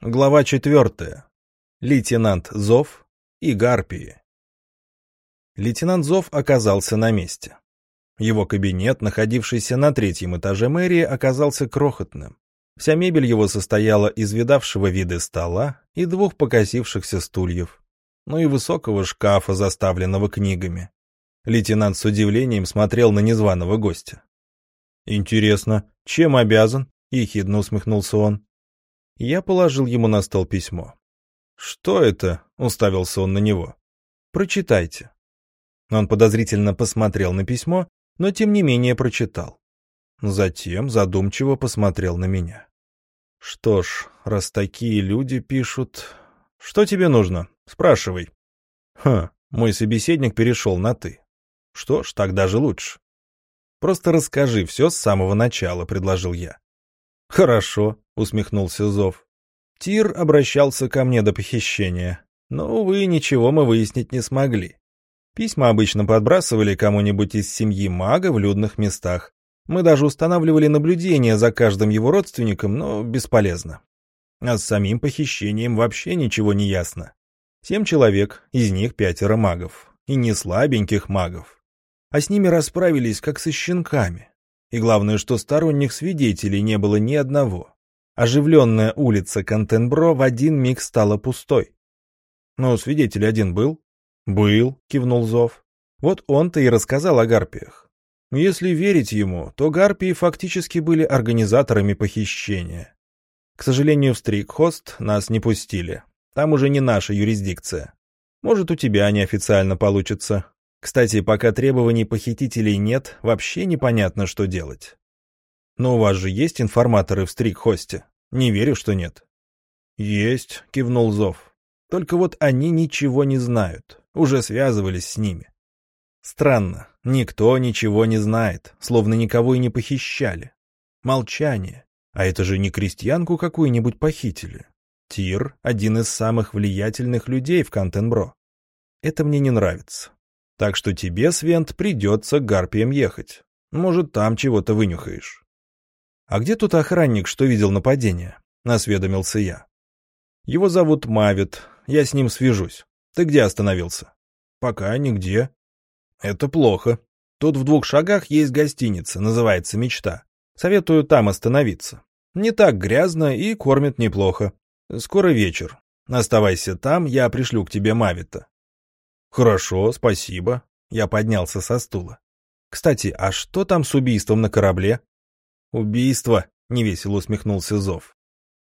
Глава четвертая. Лейтенант Зов и Гарпии. Лейтенант Зов оказался на месте. Его кабинет, находившийся на третьем этаже мэрии, оказался крохотным. Вся мебель его состояла из видавшего виды стола и двух покосившихся стульев, ну и высокого шкафа, заставленного книгами. Лейтенант с удивлением смотрел на незваного гостя. «Интересно, чем обязан?» — ехидно усмехнулся он. Я положил ему на стол письмо. «Что это?» — уставился он на него. «Прочитайте». Он подозрительно посмотрел на письмо, но тем не менее прочитал. Затем задумчиво посмотрел на меня. «Что ж, раз такие люди пишут... Что тебе нужно? Спрашивай». «Хм, мой собеседник перешел на «ты». Что ж, так даже лучше. «Просто расскажи все с самого начала», — предложил я. «Хорошо», — усмехнулся Зов. Тир обращался ко мне до похищения, но, увы, ничего мы выяснить не смогли. Письма обычно подбрасывали кому-нибудь из семьи мага в людных местах. Мы даже устанавливали наблюдение за каждым его родственником, но бесполезно. А с самим похищением вообще ничего не ясно. Семь человек, из них пятеро магов. И не слабеньких магов. А с ними расправились, как со щенками. И главное, что сторонних свидетелей не было ни одного. Оживленная улица Контенбро в один миг стала пустой. «Ну, свидетель один был?» «Был», — кивнул Зов. «Вот он-то и рассказал о гарпиях. Если верить ему, то гарпии фактически были организаторами похищения. К сожалению, в Стрикхост нас не пустили. Там уже не наша юрисдикция. Может, у тебя неофициально получится. Кстати, пока требований похитителей нет, вообще непонятно, что делать. Но у вас же есть информаторы в стрик-хосте? Не верю, что нет. Есть, кивнул Зов. Только вот они ничего не знают. Уже связывались с ними. Странно, никто ничего не знает, словно никого и не похищали. Молчание. А это же не крестьянку какую-нибудь похитили. Тир — один из самых влиятельных людей в Кантенбро. Это мне не нравится. Так что тебе, Свент, придется к Гарпиям ехать. Может, там чего-то вынюхаешь. — А где тут охранник, что видел нападение? — осведомился я. — Его зовут Мавит. Я с ним свяжусь. Ты где остановился? — Пока нигде. — Это плохо. Тут в двух шагах есть гостиница, называется «Мечта». Советую там остановиться. Не так грязно и кормят неплохо. Скоро вечер. Оставайся там, я пришлю к тебе Мавита. «Хорошо, спасибо». Я поднялся со стула. «Кстати, а что там с убийством на корабле?» «Убийство», — невесело усмехнулся Зов.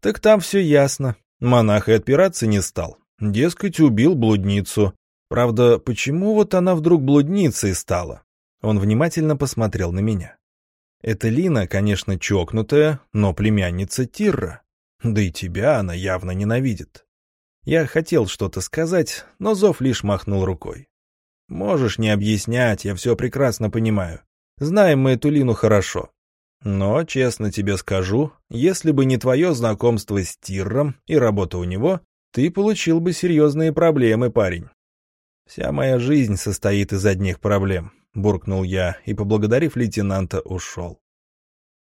«Так там все ясно. Монах и отпираться не стал. Дескать, убил блудницу. Правда, почему вот она вдруг блудницей стала?» Он внимательно посмотрел на меня. «Это Лина, конечно, чокнутая, но племянница Тирра. Да и тебя она явно ненавидит. Я хотел что-то сказать, но Зов лишь махнул рукой. «Можешь не объяснять, я все прекрасно понимаю. Знаем мы эту Лину хорошо. Но, честно тебе скажу, если бы не твое знакомство с Тирром и работа у него, ты получил бы серьезные проблемы, парень». «Вся моя жизнь состоит из одних проблем», — буркнул я и, поблагодарив лейтенанта, ушел.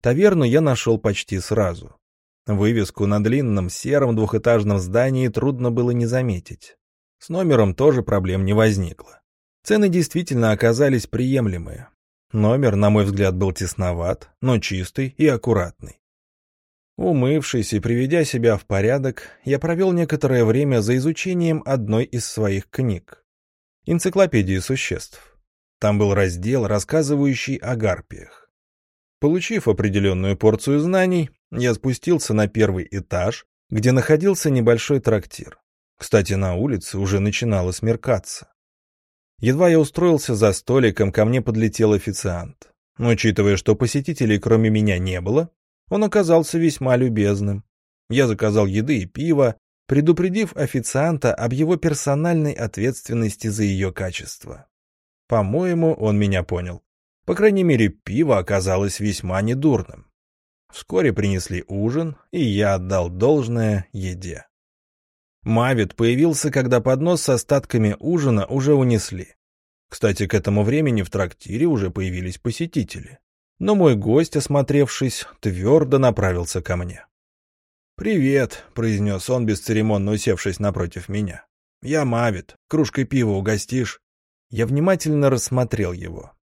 Таверну я нашел почти сразу. Вывеску на длинном сером двухэтажном здании трудно было не заметить. С номером тоже проблем не возникло. Цены действительно оказались приемлемые. Номер, на мой взгляд, был тесноват, но чистый и аккуратный. Умывшись и приведя себя в порядок, я провел некоторое время за изучением одной из своих книг. Энциклопедии существ. Там был раздел, рассказывающий о гарпиях. Получив определенную порцию знаний, я спустился на первый этаж, где находился небольшой трактир. Кстати, на улице уже начинало смеркаться. Едва я устроился за столиком, ко мне подлетел официант. Учитывая, что посетителей кроме меня не было, он оказался весьма любезным. Я заказал еды и пиво, предупредив официанта об его персональной ответственности за ее качество. По-моему, он меня понял. По крайней мере, пиво оказалось весьма недурным. Вскоре принесли ужин, и я отдал должное еде. Мавит появился, когда поднос с остатками ужина уже унесли. Кстати, к этому времени в трактире уже появились посетители. Но мой гость, осмотревшись, твердо направился ко мне. «Привет», — произнес он, бесцеремонно усевшись напротив меня. «Я Мавит. Кружкой пива угостишь?» Я внимательно рассмотрел его.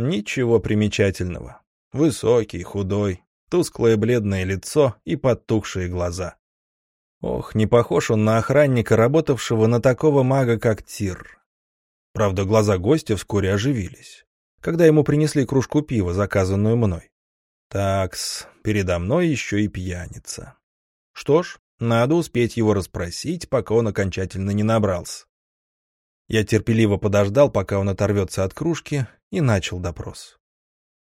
Ничего примечательного. Высокий, худой, тусклое бледное лицо и подтухшие глаза. Ох, не похож он на охранника, работавшего на такого мага, как Тир. Правда, глаза гостя вскоре оживились, когда ему принесли кружку пива, заказанную мной. Такс, передо мной еще и пьяница. Что ж, надо успеть его расспросить, пока он окончательно не набрался. Я терпеливо подождал, пока он оторвется от кружки, и начал допрос.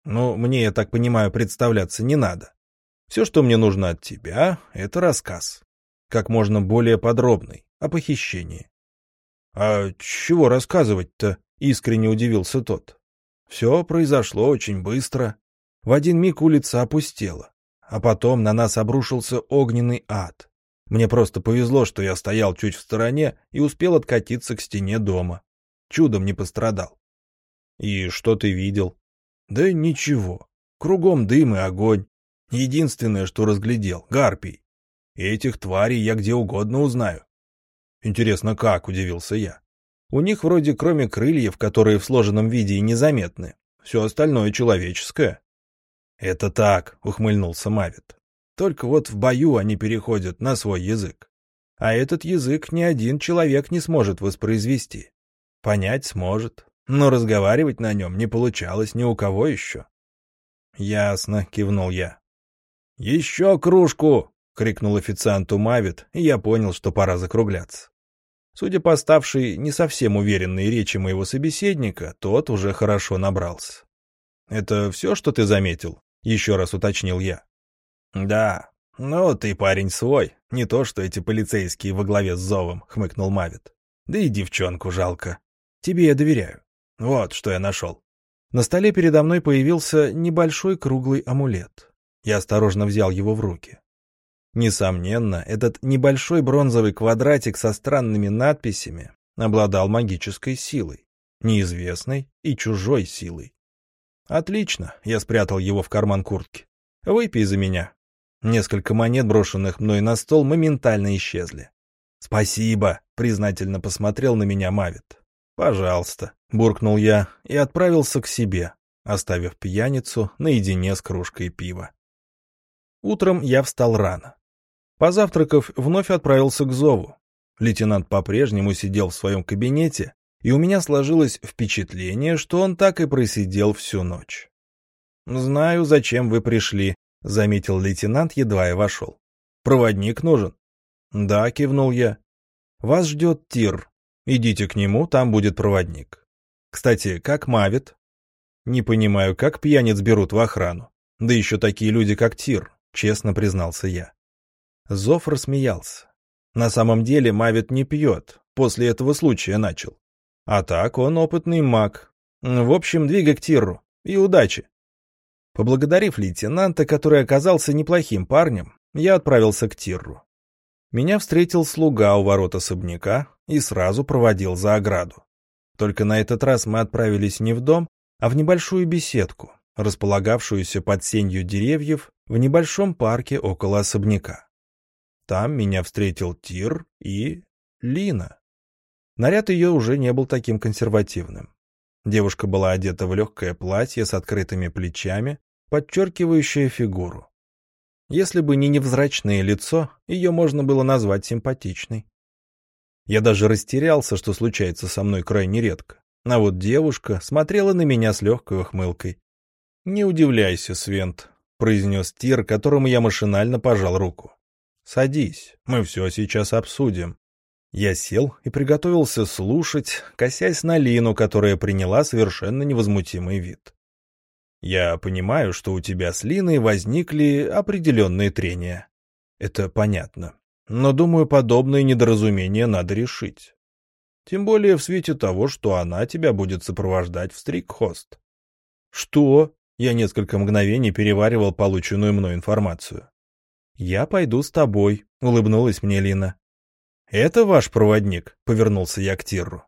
Ну, мне, я так понимаю, представляться не надо. Все, что мне нужно от тебя, — это рассказ. Как можно более подробный, о похищении. — А чего рассказывать-то? — искренне удивился тот. Все произошло очень быстро. В один миг улица опустела, а потом на нас обрушился огненный ад. Мне просто повезло, что я стоял чуть в стороне и успел откатиться к стене дома. Чудом не пострадал. И что ты видел? Да ничего. Кругом дым и огонь. Единственное, что разглядел — гарпий. Этих тварей я где угодно узнаю. Интересно, как, удивился я. У них вроде кроме крыльев, которые в сложенном виде и незаметны, все остальное человеческое. Это так, ухмыльнулся Мавит. Только вот в бою они переходят на свой язык. А этот язык ни один человек не сможет воспроизвести. Понять сможет, но разговаривать на нем не получалось ни у кого еще. «Ясно», — кивнул я. «Еще кружку!» — крикнул официанту Мавит, и я понял, что пора закругляться. Судя по ставшей не совсем уверенной речи моего собеседника, тот уже хорошо набрался. «Это все, что ты заметил?» — еще раз уточнил я. «Да, ну ты парень свой, не то что эти полицейские во главе с Зовом», — хмыкнул Мавит. «Да и девчонку жалко. Тебе я доверяю. Вот что я нашел. На столе передо мной появился небольшой круглый амулет. Я осторожно взял его в руки. Несомненно, этот небольшой бронзовый квадратик со странными надписями обладал магической силой, неизвестной и чужой силой. Отлично, я спрятал его в карман куртки. Выпей за меня. Несколько монет, брошенных мной на стол, моментально исчезли. Спасибо, признательно посмотрел на меня Мавит. «Пожалуйста», — буркнул я и отправился к себе, оставив пьяницу наедине с кружкой пива. Утром я встал рано. Позавтракав, вновь отправился к Зову. Лейтенант по-прежнему сидел в своем кабинете, и у меня сложилось впечатление, что он так и просидел всю ночь. «Знаю, зачем вы пришли», — заметил лейтенант, едва я вошел. «Проводник нужен?» «Да», — кивнул я. «Вас ждет тир, Идите к нему, там будет проводник. Кстати, как Мавит? Не понимаю, как пьяниц берут в охрану. Да еще такие люди, как Тир, честно признался я. Зов рассмеялся. На самом деле Мавит не пьет, после этого случая начал. А так он опытный маг. В общем, двигай к Тиру. И удачи. Поблагодарив лейтенанта, который оказался неплохим парнем, я отправился к Тирру. Меня встретил слуга у ворот особняка, и сразу проводил за ограду. Только на этот раз мы отправились не в дом, а в небольшую беседку, располагавшуюся под сенью деревьев в небольшом парке около особняка. Там меня встретил Тир и Лина. Наряд ее уже не был таким консервативным. Девушка была одета в легкое платье с открытыми плечами, подчеркивающее фигуру. Если бы не невзрачное лицо, ее можно было назвать симпатичной. Я даже растерялся, что случается со мной крайне редко. А вот девушка смотрела на меня с легкой ухмылкой. «Не удивляйся, Свент», — произнес Тир, которому я машинально пожал руку. «Садись, мы все сейчас обсудим». Я сел и приготовился слушать, косясь на Лину, которая приняла совершенно невозмутимый вид. «Я понимаю, что у тебя с Линой возникли определенные трения. Это понятно но, думаю, подобные недоразумения надо решить. Тем более в свете того, что она тебя будет сопровождать в стрикхост. Что? Я несколько мгновений переваривал полученную мной информацию. Я пойду с тобой, улыбнулась мне Лина. Это ваш проводник, повернулся я к Тирру.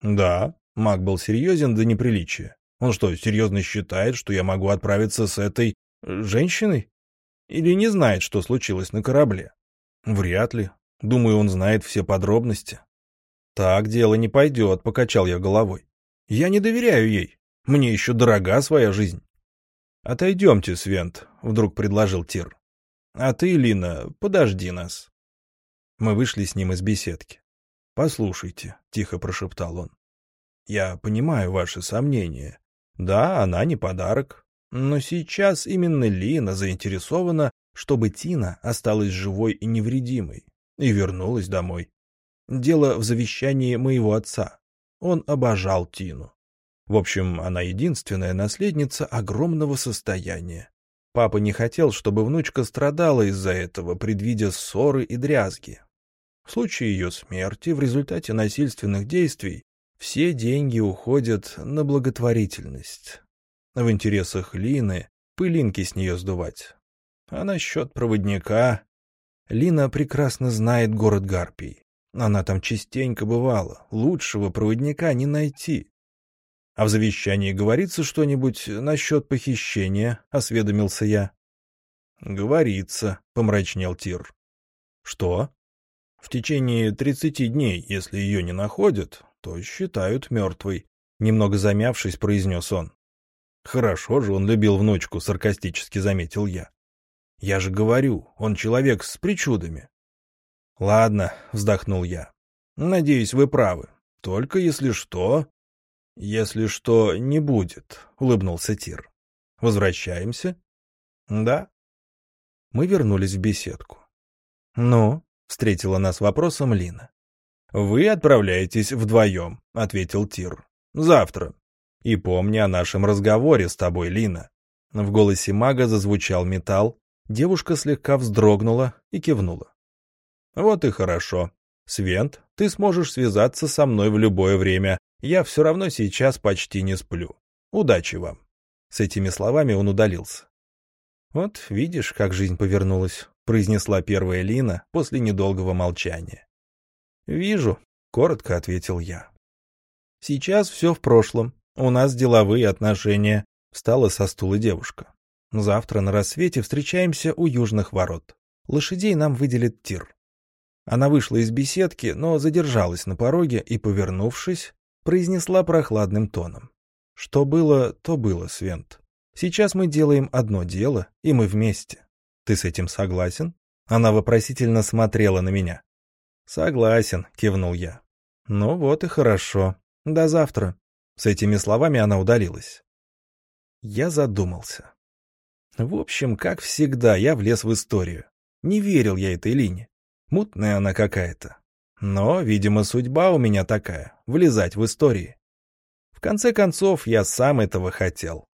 Да, маг был серьезен до неприличия. Он что, серьезно считает, что я могу отправиться с этой... женщиной? Или не знает, что случилось на корабле? Вряд ли. Думаю, он знает все подробности. Так дело не пойдет, покачал я головой. Я не доверяю ей. Мне еще дорога своя жизнь. Отойдемте, Свент, вдруг предложил Тир. А ты, Лина, подожди нас. Мы вышли с ним из беседки. «Послушайте», — тихо прошептал он. «Я понимаю ваши сомнения. Да, она не подарок. Но сейчас именно Лина заинтересована, чтобы Тина осталась живой и невредимой и вернулась домой. Дело в завещании моего отца. Он обожал Тину. В общем, она единственная наследница огромного состояния. Папа не хотел, чтобы внучка страдала из-за этого, предвидя ссоры и дрязги. В случае ее смерти в результате насильственных действий все деньги уходят на благотворительность. В интересах Лины пылинки с нее сдувать. А насчет проводника... Лина прекрасно знает город Гарпий. Она там частенько бывала. Лучшего проводника не найти. — А в завещании говорится что-нибудь насчет похищения? — осведомился я. — Говорится, — помрачнел Тир. — Что? В течение тридцати дней, если ее не находят, то считают мертвой. Немного замявшись, произнес он. Хорошо же он любил внучку, саркастически заметил я. Я же говорю, он человек с причудами. Ладно, вздохнул я. Надеюсь, вы правы. Только если что... Если что не будет, улыбнулся Тир. Возвращаемся? Да. Мы вернулись в беседку. Ну, — встретила нас вопросом Лина. «Вы отправляетесь вдвоем», — ответил Тир. «Завтра. И помни о нашем разговоре с тобой, Лина». В голосе мага зазвучал металл, девушка слегка вздрогнула и кивнула. «Вот и хорошо. Свент, ты сможешь связаться со мной в любое время. Я все равно сейчас почти не сплю. Удачи вам». С этими словами он удалился. «Вот видишь, как жизнь повернулась», — произнесла первая Лина после недолгого молчания. «Вижу», — коротко ответил я. «Сейчас все в прошлом. У нас деловые отношения», — встала со стула девушка. «Завтра на рассвете встречаемся у южных ворот. Лошадей нам выделит тир». Она вышла из беседки, но задержалась на пороге и, повернувшись, произнесла прохладным тоном. «Что было, то было, Свент. Сейчас мы делаем одно дело, и мы вместе. Ты с этим согласен? Она вопросительно смотрела на меня. Согласен, кивнул я. Ну вот и хорошо. До завтра. С этими словами она удалилась. Я задумался. В общем, как всегда, я влез в историю. Не верил я этой Лине. Мутная она какая-то. Но, видимо, судьба у меня такая — влезать в истории. В конце концов, я сам этого хотел.